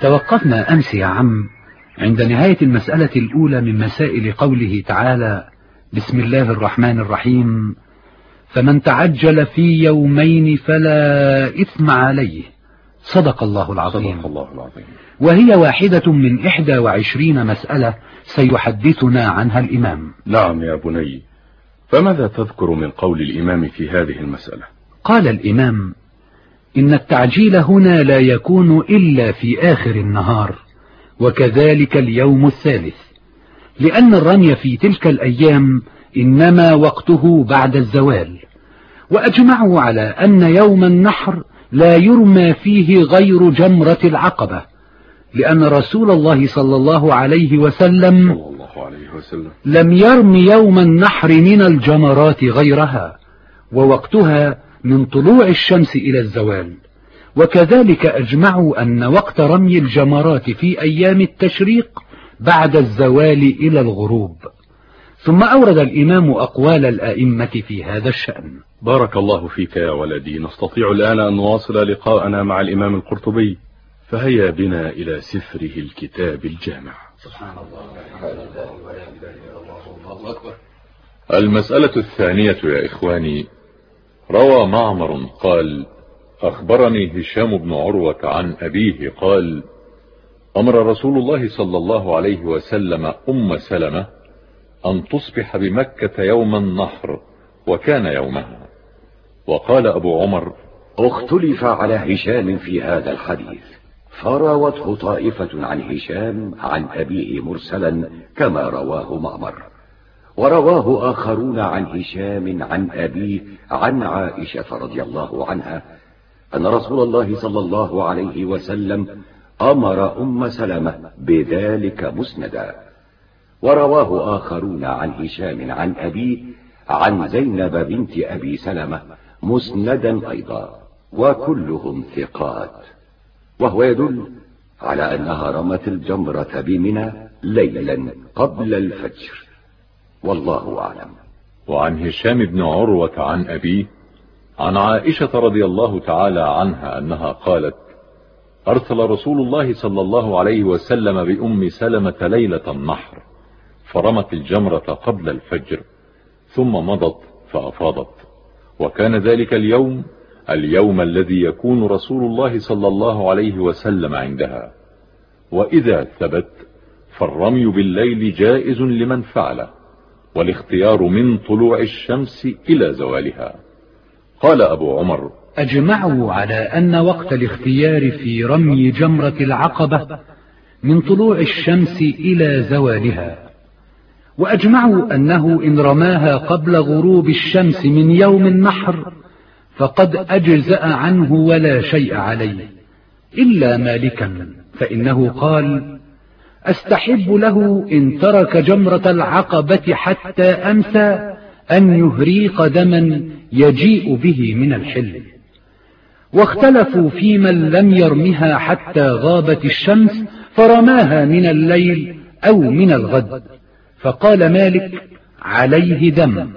توقفنا أمس يا عم عند نهاية المسألة الأولى من مسائل قوله تعالى بسم الله الرحمن الرحيم فمن تعجل في يومين فلا إثم عليه. صدق الله العظيم, صدق الله العظيم. وهي واحدة من إحدى وعشرين مسألة سيحدثنا عنها الإمام. نعم يا بني فماذا تذكر من قول الإمام في هذه المسألة؟ قال الإمام إن التعجيل هنا لا يكون إلا في آخر النهار وكذلك اليوم الثالث. لأن الرمي في تلك الأيام إنما وقته بعد الزوال. وأجمعوا على أن يوم النحر لا يرمى فيه غير جمرة العقبة لأن رسول الله صلى الله عليه وسلم, صلى الله عليه وسلم. لم يرم يوم النحر من الجمرات غيرها ووقتها من طلوع الشمس إلى الزوال. وكذلك أجمعوا أن وقت رمي الجمرات في أيام التشريق بعد الزوال إلى الغروب. ثم أورد الإمام أقوال الآئمة في هذا الشأن. بارك الله فيك يا ولدي. نستطيع الآن أن نواصل لقاءنا مع الإمام القرطبي. فهيا بنا إلى سفره الكتاب الجامع. سبحان الله. المسألة الثانية يا إخواني روى معمر قال أخبرني هشام بن عروة عن أبيه قال أمر رسول الله صلى الله عليه وسلم أم سلمة أن تصبح بمكة يوم النحر وكان يومها. وقال أبو عمر اختلف على هشام في هذا الحديث فراوته طائفة عن هشام عن أبيه مرسلا كما رواه معمر. ورواه آخرون عن هشام عن أبيه عن عائشة رضي الله عنها أن رسول الله صلى الله عليه وسلم أمر أم سلمة بذلك مسندا. ورواه آخرون عن هشام عن أبيه عن زينب بنت أبي سلمة مسندا أيضا وكلهم ثقات. وهو يدل على أنها رمت الجمرة بمنى ليلا قبل الفجر. والله أعلم. وعن هشام بن عروة عن أبيه عن عائشة رضي الله تعالى عنها أنها قالت أرسل رسول الله صلى الله عليه وسلم بأم سلمة ليلة النحر فرمت الجمرة قبل الفجر ثم مضت فأفاضت. وكان ذلك اليوم اليوم الذي يكون رسول الله صلى الله عليه وسلم عندها. وإذا ثبت فالرمي بالليل جائز لمن فعله. والاختيار من طلوع الشمس إلى زوالها. قال أبو عمر أجمعوا على أن وقت الاختيار في رمي جمرة العقبة من طلوع الشمس إلى زوالها. وأجمعوا أنه إن رماها قبل غروب الشمس من يوم النحر فقد أجزأ عنه ولا شيء عليه إلا مالكا فإنه قال أستحب له إن ترك جمرة العقبة حتى أمسى أن يهريق دما يجيء به من الحل واختلفوا في من لم يرمها حتى غابت الشمس فرماها من الليل أو من الغد. فقال مالك عليه دم.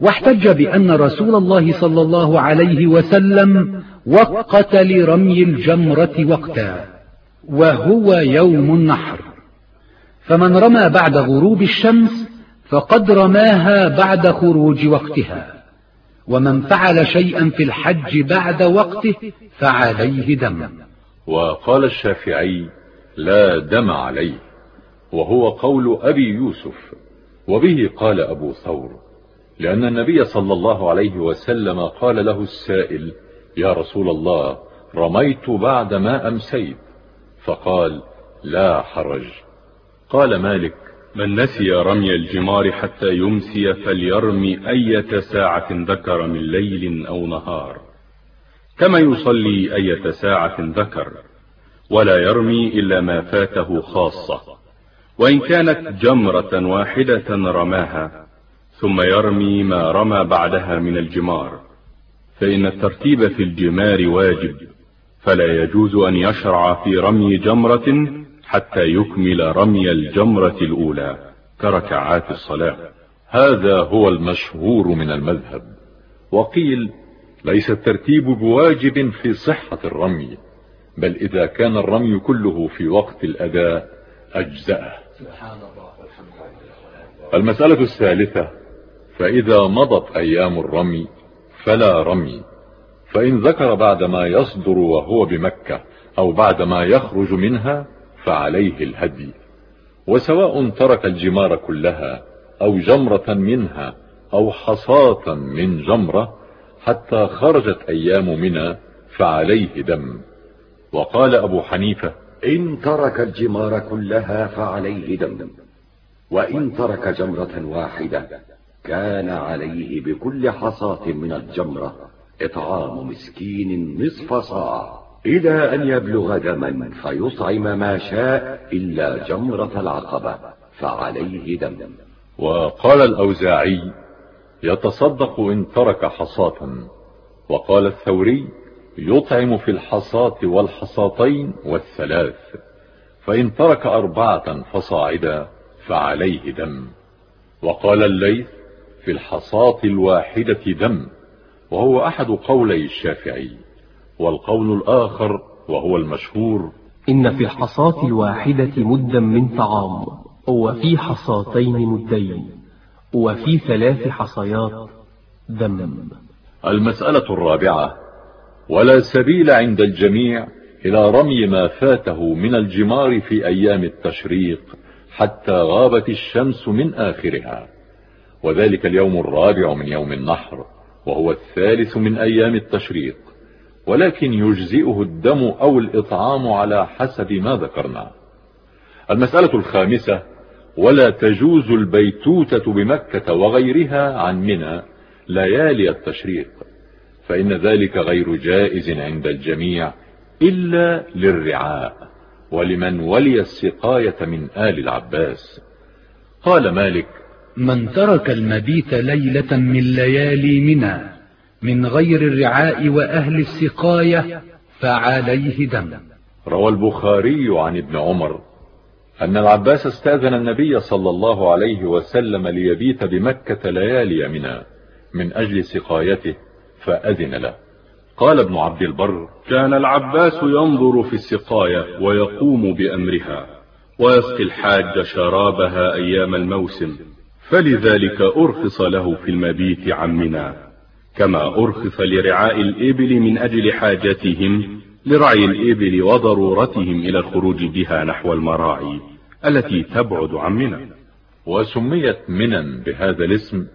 واحتج بأن رسول الله صلى الله عليه وسلم وقت لرمي الجمرة وقتا. وهو يوم النحر. فمن رمى بعد غروب الشمس فقد رماها بعد خروج وقتها. ومن فعل شيئا في الحج بعد وقته فعليه دم. وقال الشافعي لا دم عليه وهو قول أبي يوسف وبه قال أبو ثور لأن النبي صلى الله عليه وسلم قال له السائل يا رسول الله رميت بعد ما أمسيت. فقال لا حرج. قال مالك من نسي رمي الجمار حتى يمسي فليرمي أية ساعة ذكر من ليل أو نهار. كما يصلي أية ساعة ذكر ولا يرمي إلا ما فاته خاصة. وإن كانت جمرة واحدة رماها ثم يرمي ما رمى بعدها من الجمار. فإن الترتيب في الجمار واجب. فلا يجوز أن يشرع في رمي جمرة حتى يكمل رمي الجمرة الأولى كركعات الصلاة. هذا هو المشهور من المذهب. وقيل ليس الترتيب بواجب في صحة الرمي بل إذا كان الرمي كله في وقت الأداء أجزأه. المسألة الثالثة فإذا مضت أيام الرمي فلا رمي. فإن ذكر بعد ما يصدر وهو بمكة أو بعد ما يخرج منها فعليه الهدي. وسواء ترك الجمار كلها أو جمرة منها أو حصاة من جمرة حتى خرجت أيام منى فعليه دم. وقال أبو حنيفة إن ترك الجمار كلها فعليه دم. وإن ترك جمرة واحدة كان عليه بكل حصاة من الجمرة. إطعام مسكين نصف صاع. إلى أن يبلغ دما فيطعم ما شاء إلا جمرة العقبة فعليه دم. وقال الأوزاعي يتصدق إن ترك حصاة. وقال الثوري يطعم في الحصاة والحصاتين والثلاث فإن ترك أربعة فصاعدا فعليه دم. وقال الليث في الحصاة الواحدة دم. وهو أحد قولي الشافعي والقول الآخر وهو المشهور إن في الحصاة الواحدة مدا من طعام وفي حصاتين مدين وفي ثلاث حصيات دم المسألة الرابعة ولا سبيل عند الجميع إلى رمي ما فاته من الجمار في أيام التشريق حتى غابت الشمس من آخرها وذلك اليوم الرابع من يوم النحر. وهو الثالث من أيام التشريق ولكن يجزئه الدم أو الإطعام على حسب ما ذكرنا. المسألة الخامسة ولا تجوز البيتوتة بمكة وغيرها عن منى ليالي التشريق فإن ذلك غير جائز عند الجميع إلا للرعاء ولمن ولي السقاية من آل العباس. قال مالك من ترك المبيت ليلة من ليالي منى من غير الرعاء وأهل السقاية فعليه دم. روى البخاري عن ابن عمر أن العباس استأذن النبي صلى الله عليه وسلم ليبيت بمكة ليالي منى من أجل سقايته فأذن له. قال ابن عبد البر كان العباس ينظر في السقاية ويقوم بأمرها ويسقي الحاج شرابها أيام الموسم. فلذلك أرخص له في المبيت عن منى كما أرخص لرعاء الإبل من أجل حاجتهم لرعي الإبل وضرورتهم إلى الخروج بها نحو المراعي التي تبعد عن منى. وسميت منى بهذا الاسم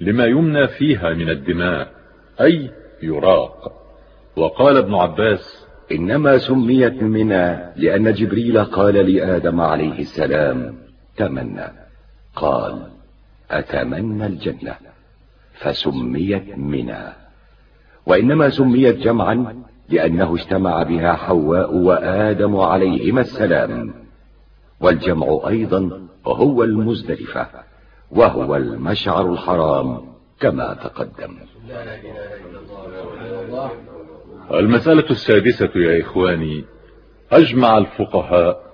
لما يمنى فيها من الدماء أي يراق. وقال ابن عباس إنما سميت منى لأن جبريل قال لآدم عليه السلام تمنى. قال أتمنى الجنة فسميت منى. وإنما سميت جمعا لأنه اجتمع بها حواء وآدم عليهما السلام. والجمع أيضا هو المزدلفة وهو المشعر الحرام كما تقدم. المسألة السادسة يا إخواني أجمع الفقهاء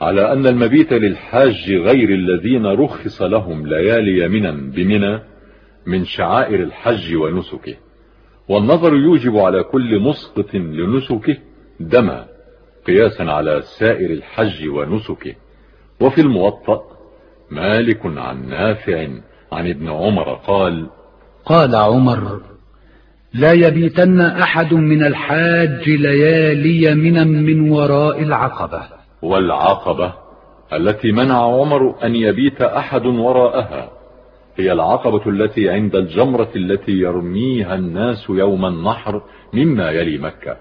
على أن المبيت للحاج غير الذين رخص لهم ليالي منا بمنى من شعائر الحج ونسكه. والنظر يوجب على كل مسقط لنسكه دما قياسا على سائر الحج ونسكه. وفي الموطأ مالك عن نافع عن ابن عمر قال قال عمر لا يبيتن أحد من الحاج ليالي منا من وراء العقبة. والعقبة التي منع عمر أن يبيت أحد وراءها هي العقبة التي عند الجمرة التي يرميها الناس يوم النحر مما يلي مكة.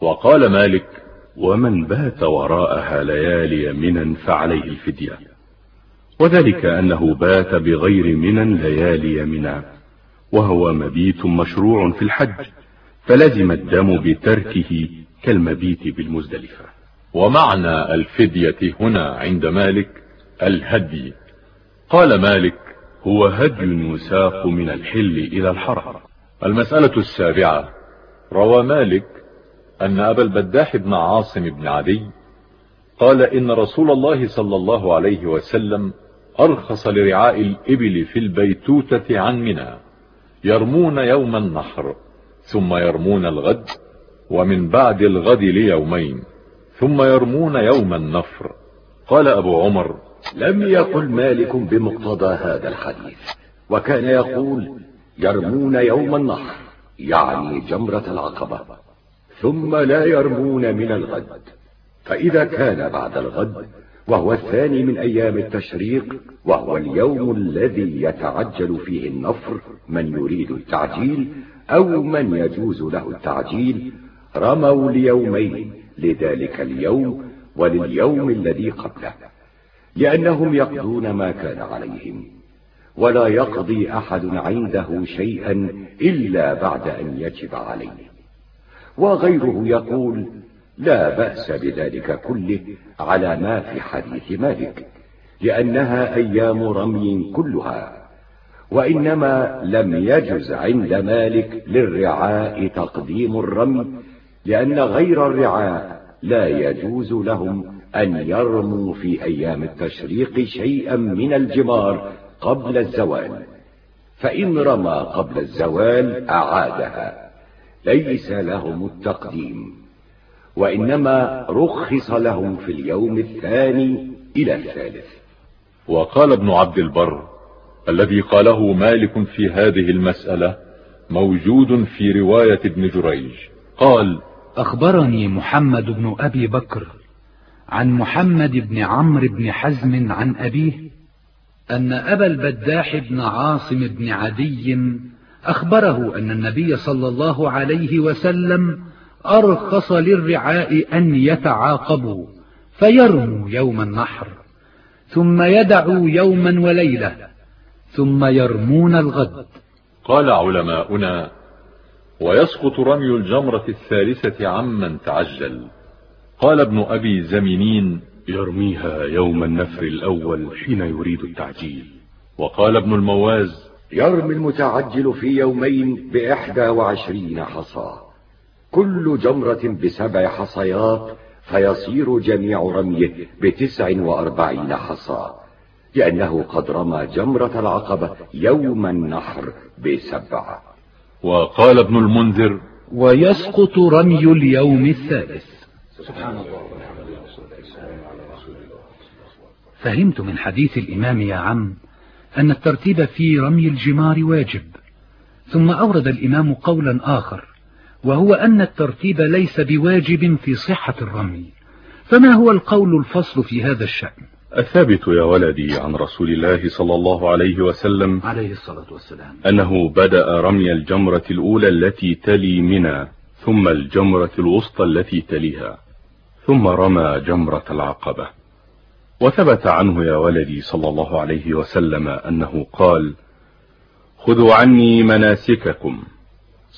وقال مالك ومن بات وراءها ليالي منا فعليه الفدية. وذلك أنه بات بغير منا ليالي منا وهو مبيت مشروع في الحج فلزم الدم بتركه كالمبيت بالمزدلفة. ومعنى الفدية هنا عند مالك الهدي. قال مالك هو هدي يساق من الحل إلى الحرم. المسألة السابعة روى مالك أن أبا البداح بن عاصم بن عدي قال إن رسول الله صلى الله عليه وسلم أرخص لرعاء الإبل في البيتوتة عن منى يرمون يوم النحر ثم يرمون الغد ومن بعد الغد ليومين. ثم يرمون يوم النفر. قال أبو عمر لم يقل مالك بمقتضى هذا الحديث. وكان يقول يرمون يوم النحر يعني جمرة العقبة. ثم لا يرمون من الغد. فإذا كان بعد الغد وهو الثاني من أيام التشريق وهو اليوم الذي يتعجل فيه النفر من يريد التعجيل أو من يجوز له التعجيل رموا ليومين لذلك اليوم ولليوم الذي قبله لأنهم يقضون ما كان عليهم ولا يقضي أحد عنده شيئا إلا بعد أن يجب عليه. وغيره يقول لا بأس بذلك كله على ما في حديث مالك لأنها أيام رمي كلها وإنما لم يجز عند مالك للرعاء تقديم الرمي لأن غير الرعاء لا يجوز لهم أن يرموا في أيام التشريق شيئا من الجمار قبل الزوال فإن رمى قبل الزوال أعادها ليس لهم التقديم وإنما رخص لهم في اليوم الثاني إلى الثالث. وقال ابن عبد البر الذي قاله مالك في هذه المسألة موجود في رواية ابن جريج قال أخبرني محمد بن أبي بكر عن محمد بن عمرو بن حزم عن أبيه أن أبا البداح بن عاصم بن عدي أخبره أن النبي صلى الله عليه وسلم أرخص للرعاء أن يتعاقبوا فيرموا يوم النحر ثم يدعوا يوما وليلة ثم يرمون الغد. قال علماؤنا ويسقط رمي الجمرة الثالثة عمن تعجل. قال ابن أبي زمينين يرميها يوم النفر الأول حين يريد التعجيل. وقال ابن المواز يرمي المتعجل في يومين بإحدى وعشرين حصى. كل جمرة بسبع حصيات فيصير جميع رميه بتسع وأربعين حصى. لأنه قد رمى جمرة العقبة يوم النحر بسبعة. وقال ابن المنذر ويسقط رمي اليوم الثالث. سبحان الله فهمت من حديث الإمام يا عم أن الترتيب في رمي الجمار واجب ثم أورد الإمام قولا آخر وهو أن الترتيب ليس بواجب في صحة الرمي فما هو القول الفصل في هذا الشأن؟ الثابت يا ولدي عن رسول الله صلى الله عليه وسلم عليه الصلاة والسلام. أنه بدأ رمي الجمرة الأولى التي تلي منى ثم الجمرة الوسطى التي تليها ثم رمى جمرة العقبة. وثبت عنه يا ولدي صلى الله عليه وسلم أنه قال خذوا عني مناسككم.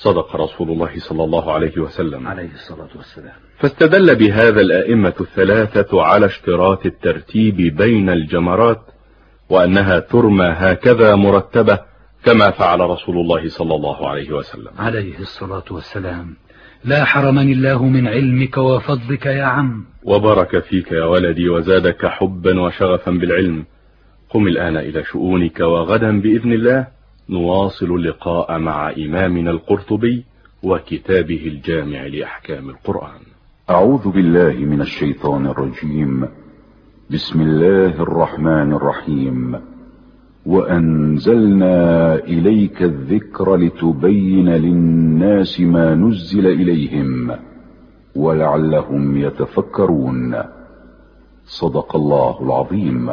صدق رسول الله صلى الله عليه وسلم. عليه الصلاة والسلام. فاستدل بهذا الآئمة الثلاثة على اشتراط الترتيب بين الجمرات وأنها ترمى هكذا مرتبة كما فعل رسول الله صلى الله عليه وسلم. عليه الصلاة والسلام. لا حرمني الله من علمك وفضلك يا عم. وبارك فيك يا ولدي وزادك حبا وشغفا بالعلم. قم الآن إلى شؤونك وغدا بإذن الله. نواصل اللقاء مع إمامنا القرطبي وكتابه الجامع لأحكام القرآن. أعوذ بالله من الشيطان الرجيم. بسم الله الرحمن الرحيم. وأنزلنا إليك الذكر لتبين للناس ما نزل إليهم ولعلهم يتفكرون. صدق الله العظيم.